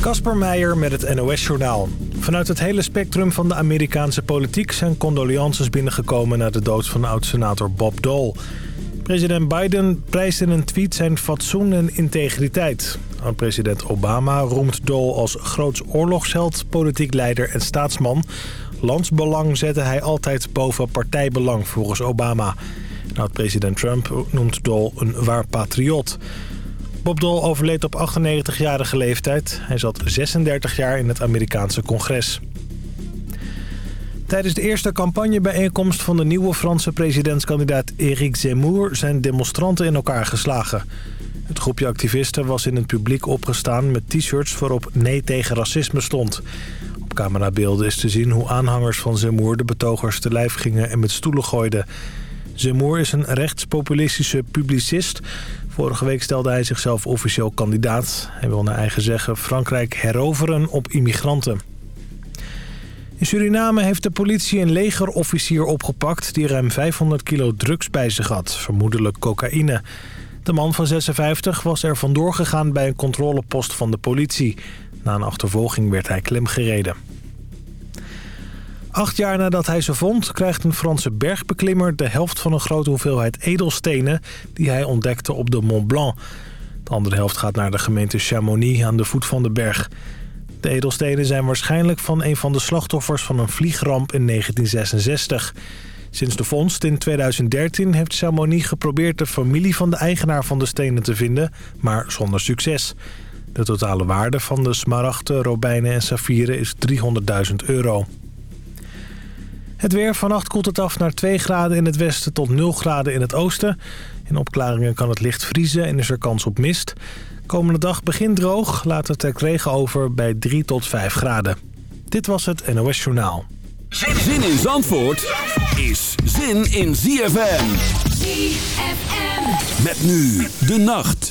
Kasper Meijer met het NOS-journaal. Vanuit het hele spectrum van de Amerikaanse politiek... zijn condolences binnengekomen na de dood van oud-senator Bob Dole. President Biden prijst in een tweet zijn fatsoen en integriteit. President Obama roemt Dole als groots oorlogsheld, politiek leider en staatsman. Landsbelang zette hij altijd boven partijbelang volgens Obama. Oud-president Trump noemt Dole een waar patriot... Bob Dole overleed op 98-jarige leeftijd. Hij zat 36 jaar in het Amerikaanse congres. Tijdens de eerste campagnebijeenkomst van de nieuwe Franse presidentskandidaat Éric Zemmour zijn demonstranten in elkaar geslagen. Het groepje activisten was in het publiek opgestaan met t-shirts waarop nee tegen racisme stond. Op camerabeelden is te zien hoe aanhangers van Zemmour de betogers te lijf gingen en met stoelen gooiden. Zemmour is een rechtspopulistische publicist Vorige week stelde hij zichzelf officieel kandidaat. Hij wil naar eigen zeggen Frankrijk heroveren op immigranten. In Suriname heeft de politie een legerofficier opgepakt... die ruim 500 kilo drugs bij zich had, vermoedelijk cocaïne. De man van 56 was er vandoor gegaan bij een controlepost van de politie. Na een achtervolging werd hij klemgereden. Acht jaar nadat hij ze vond, krijgt een Franse bergbeklimmer... de helft van een grote hoeveelheid edelstenen die hij ontdekte op de Mont Blanc. De andere helft gaat naar de gemeente Chamonix aan de voet van de berg. De edelstenen zijn waarschijnlijk van een van de slachtoffers van een vliegramp in 1966. Sinds de vondst in 2013 heeft Chamonix geprobeerd de familie van de eigenaar van de stenen te vinden, maar zonder succes. De totale waarde van de smaragden, robijnen en saffieren is 300.000 euro. Het weer. Vannacht koelt het af naar 2 graden in het westen tot 0 graden in het oosten. In opklaringen kan het licht vriezen en is er kans op mist. Komende dag begint droog, later trekt regen over bij 3 tot 5 graden. Dit was het NOS Journaal. Zin in Zandvoort is zin in ZFM. ZFM. Met nu de nacht.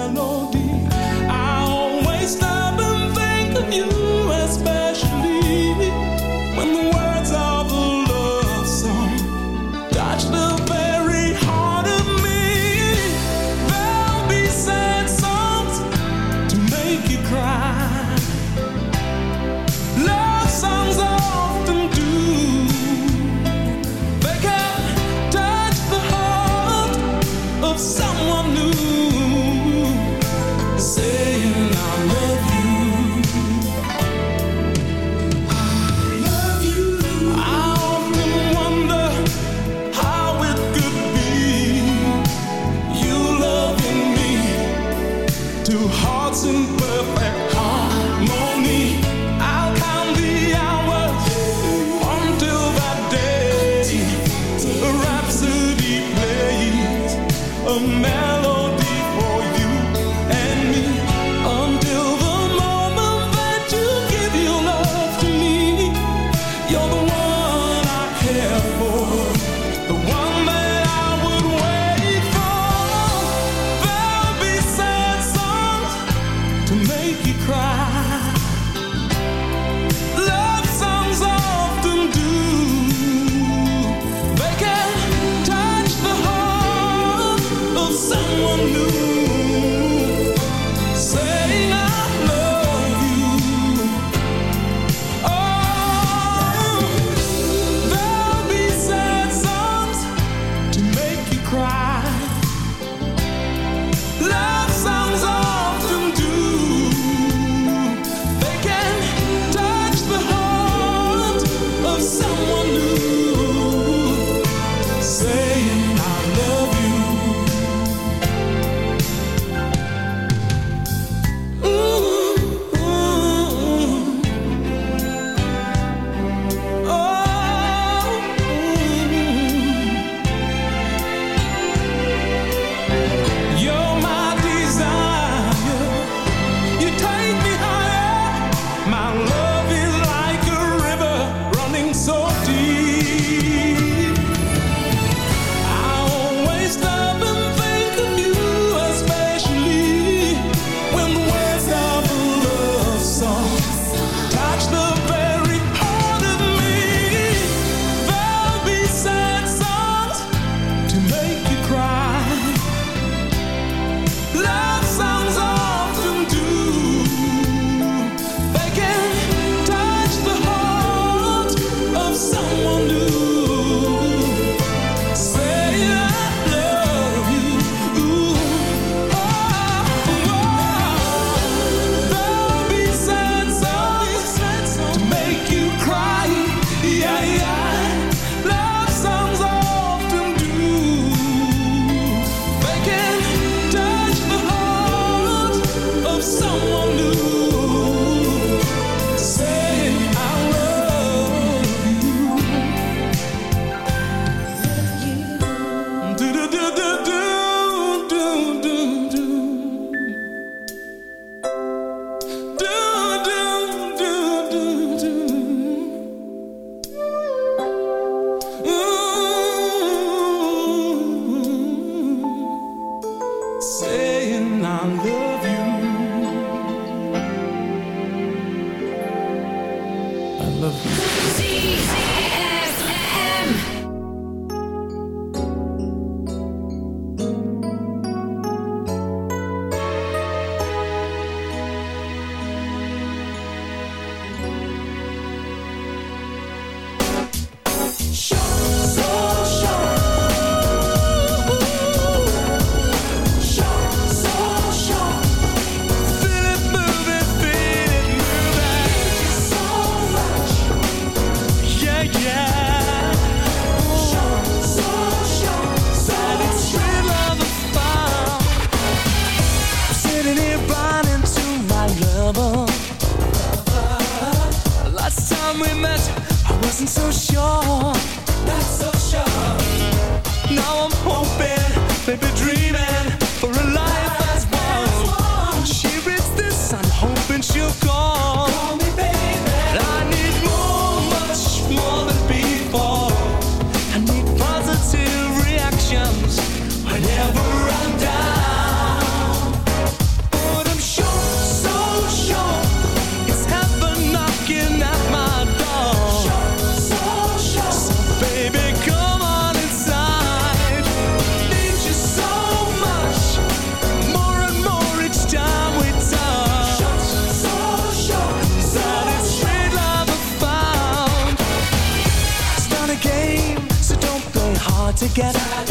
together.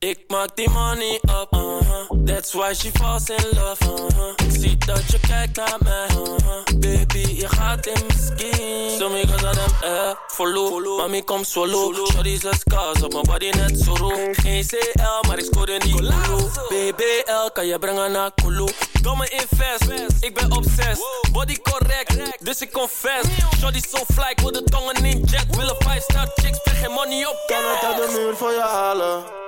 Ik maak die money up, uh-huh. That's why she falls in love, uh-huh. Ik zie dat je kijkt naar mij, uh-huh. Baby, je gaat in mijn skin. Zo me cause I them eh, follow. Mami, kom solo. Shorty zes cars op mijn body net zo roe. Geen CL, maar ik scoorde niet Kulu. BBL, kan je brengen naar Kulu. Domme invest, ik ben obsessed. Body correct, dus ik confess. Shorty so fly, ik wil de tongen in jet. Willen 5 star chicks, spreek geen money op Kan het uit de muur voor je halen?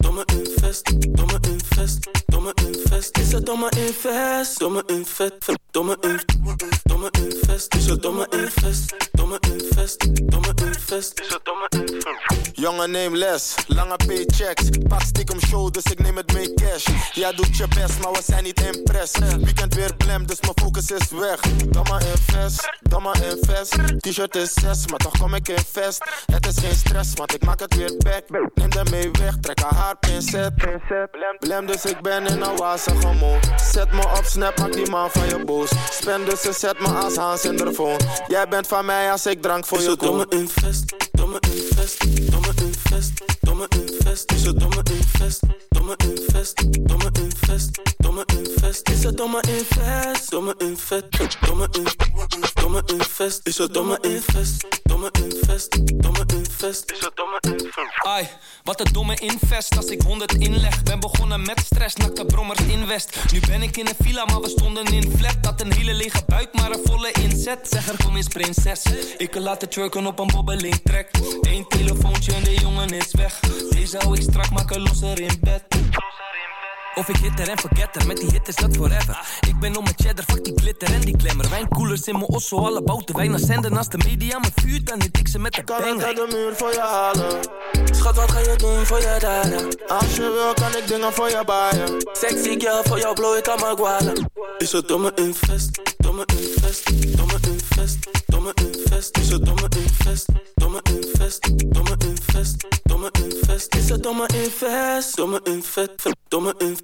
domme invest, domme invest, domme invest. Is het domme invest, domme invest, domme invest, domme invest. Is het domme invest, domme invest, domme invest. Is het domme invest. Jongen, neem les, lange paychecks. Pak stiekem show, dus ik neem het mee cash. Jij doet je best, maar we zijn niet impress. Weekend weer blem, dus mijn focus is weg. Domme invest, domme invest. T-shirt is 6, maar toch kom ik in vest. Het is geen stress, want ik maak het weer back. Neem de mee weg, trek haar haar pincet. Blem, dus ik ben in een wazige mood. Zet me op snap, maak die man van je boos. Spend dus en zet me als Hans in de phone. Jij bent van mij als ik drank voor Is je het domme koop. invest, domme invest, domme invest, domme invest. Is het domme invest, domme invest, domme invest, domme invest. Is het domme invest, domme invest, domme invest, domme invest. Is het domme invest, domme invest, domme invest. Is het domme invest. Ai, wat een domme invest als ik 100 inleg. Ben begonnen met stress, nakte brommers in West. Nu ben ik in een villa, maar we stonden in flat. Dat een hele lege buik, maar een volle inzet. Zeg er kom eens prinses. Ik kan laten twerken op een bobbeling track. Eén telefoontje en de jongen is weg. Deze hou ik strak, maken losser in bed. Of ik hitter en forgetter, met die hit is dat forever. Ik ben om mijn cheddar, fuck die glitter en die glamour. Wijnkoelers in mijn osso, alle bouten wijn zenden. Als de media me vuurt, dan hit ik ze met de Kan banger. uit de muur voor je halen? Schat, wat ga je doen voor je dada? Als je wil, kan ik dingen voor je baaien. Sexy girl, voor jou blow ik aan mijn guala. Is het domme invest, domme invest, domme invest, domme invest. Is het domme invest, domme invest, domme invest, domme invest. Is het domme invest, domme invest, domme invest,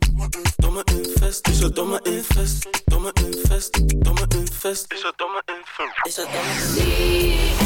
domme invest. Is het domme invest, domme invest, domme invest. Is het domme invest. Is het domme Here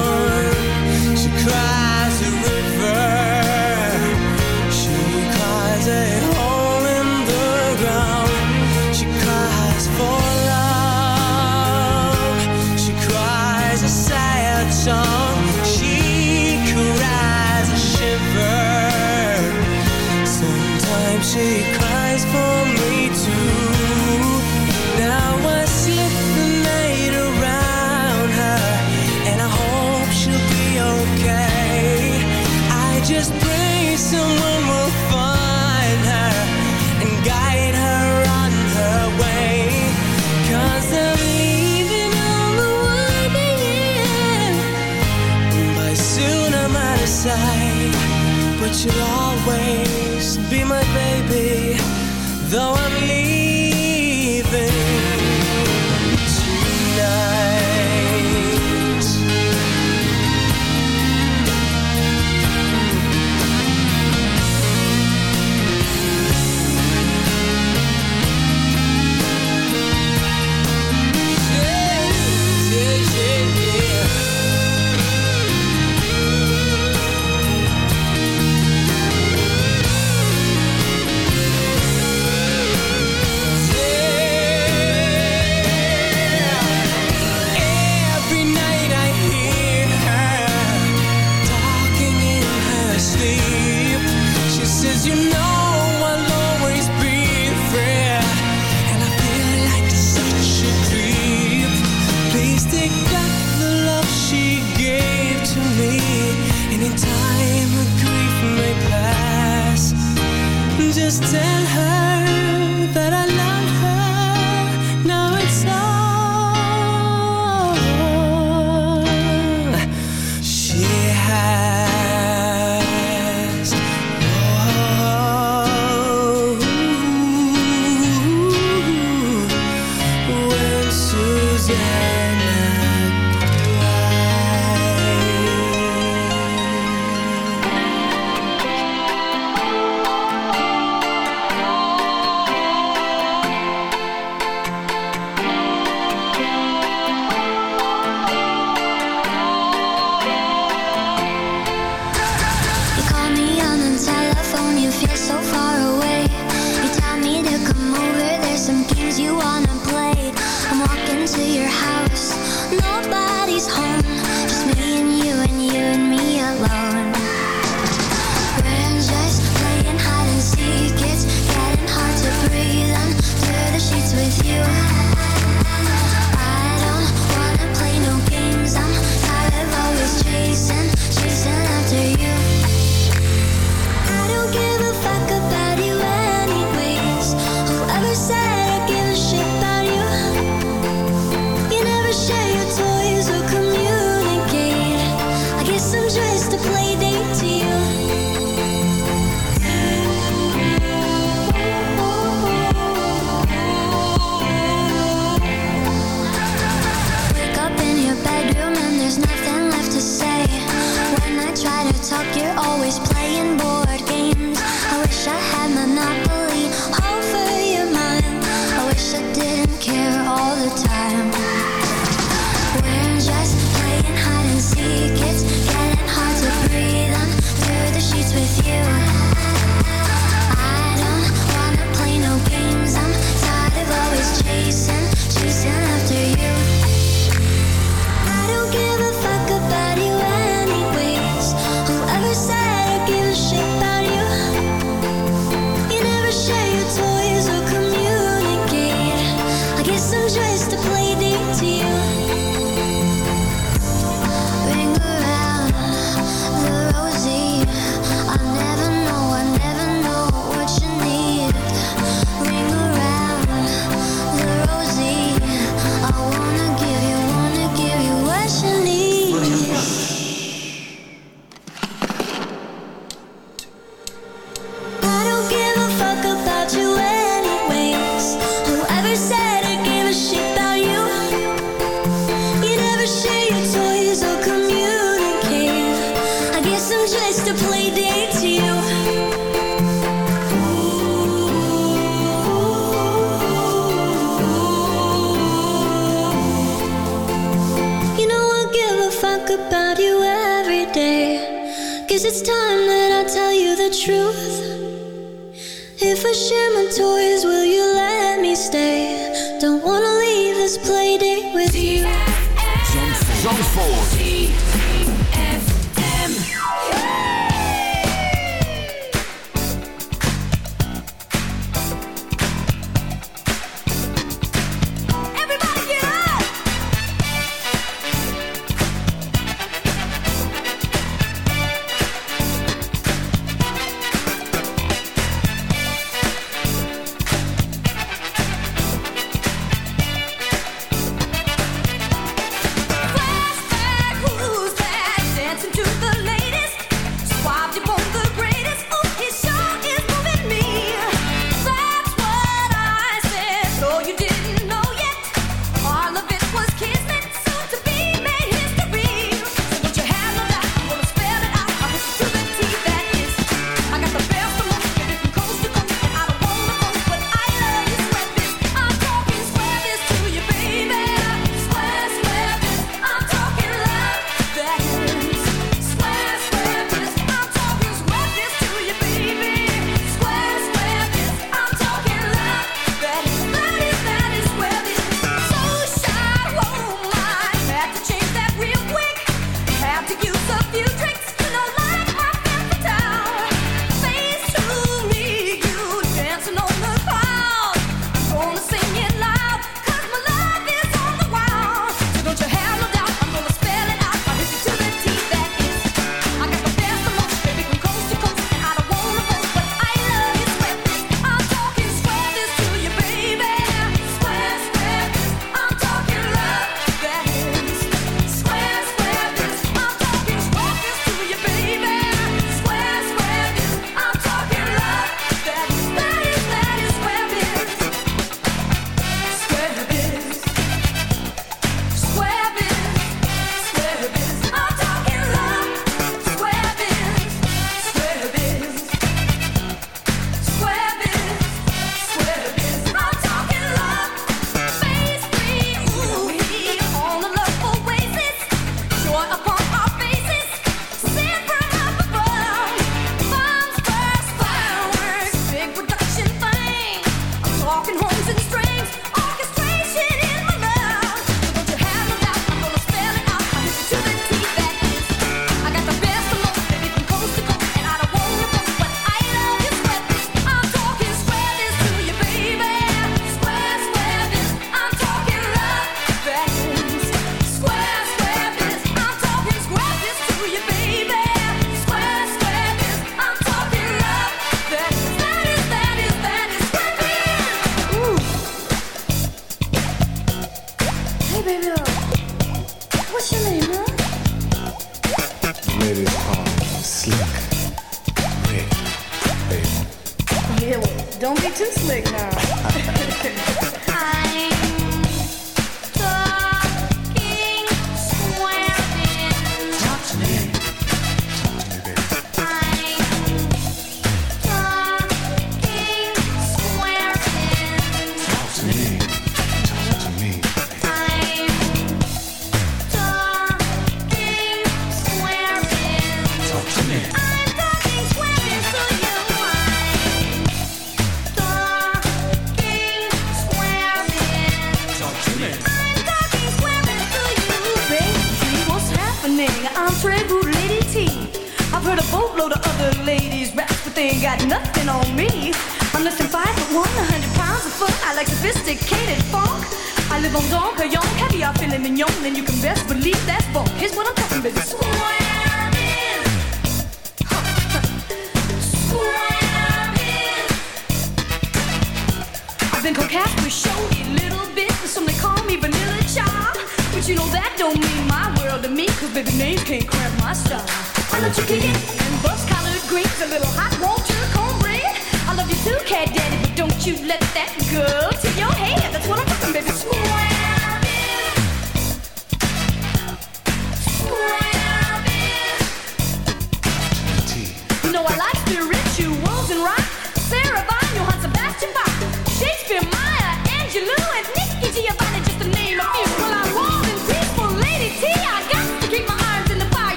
just your how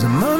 some money